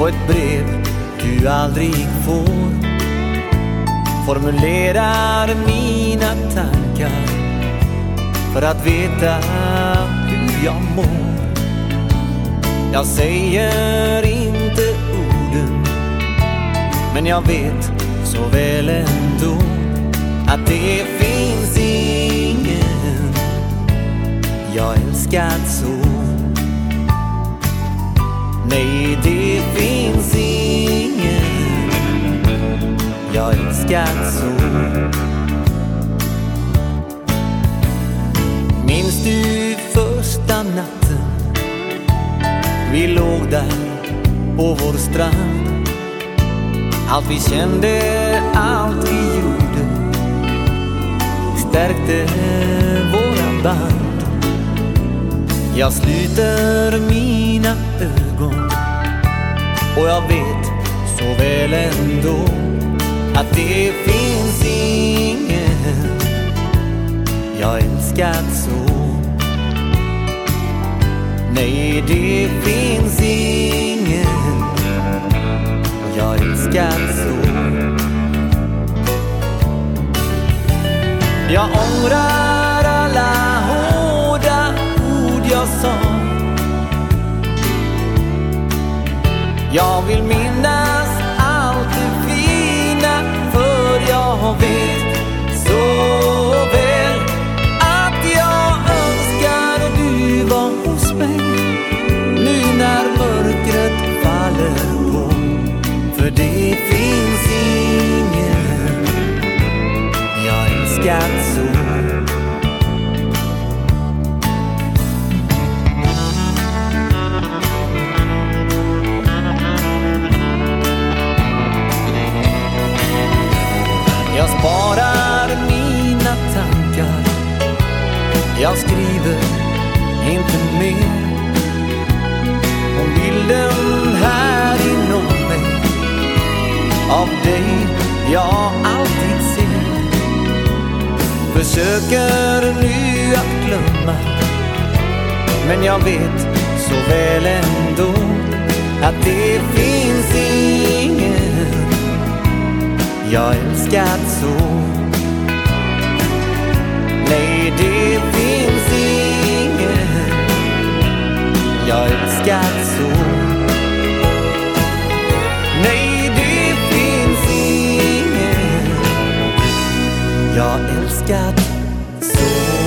på ett brev du aldrig får. Formulerar mina tankar för att veta hur jag mår. Jag säger inte orden men jag vet så väl ändå att det finns ingen jag älskat så. Nej, det finns ingen. Jag älskat så Minns du första natten vi låg där på vår strand? Allt vi kände, allt vi gjorde stärkte våra band. Jag sluter mina ögon. Och jag vet så väl ändå att det finns ingen jag älskat så. Nej, det finns ingen jag älskat så. Jag ångrar Jag vill minnas allt det fina för jag vet så väl att jag önskar du var hos mig. Nu när mörkret faller på för det finns sparar mina tankar. Jag skriver inte mer. Om bilden här inom mig. Av dig jag alltid ser. Försöker nu att glömma. Men jag vet så väl ändå att det finns ingen jag älskat så. Nej, det finns ingen. Jag älskat så. Nej, det finns ingen. Jag älskat så.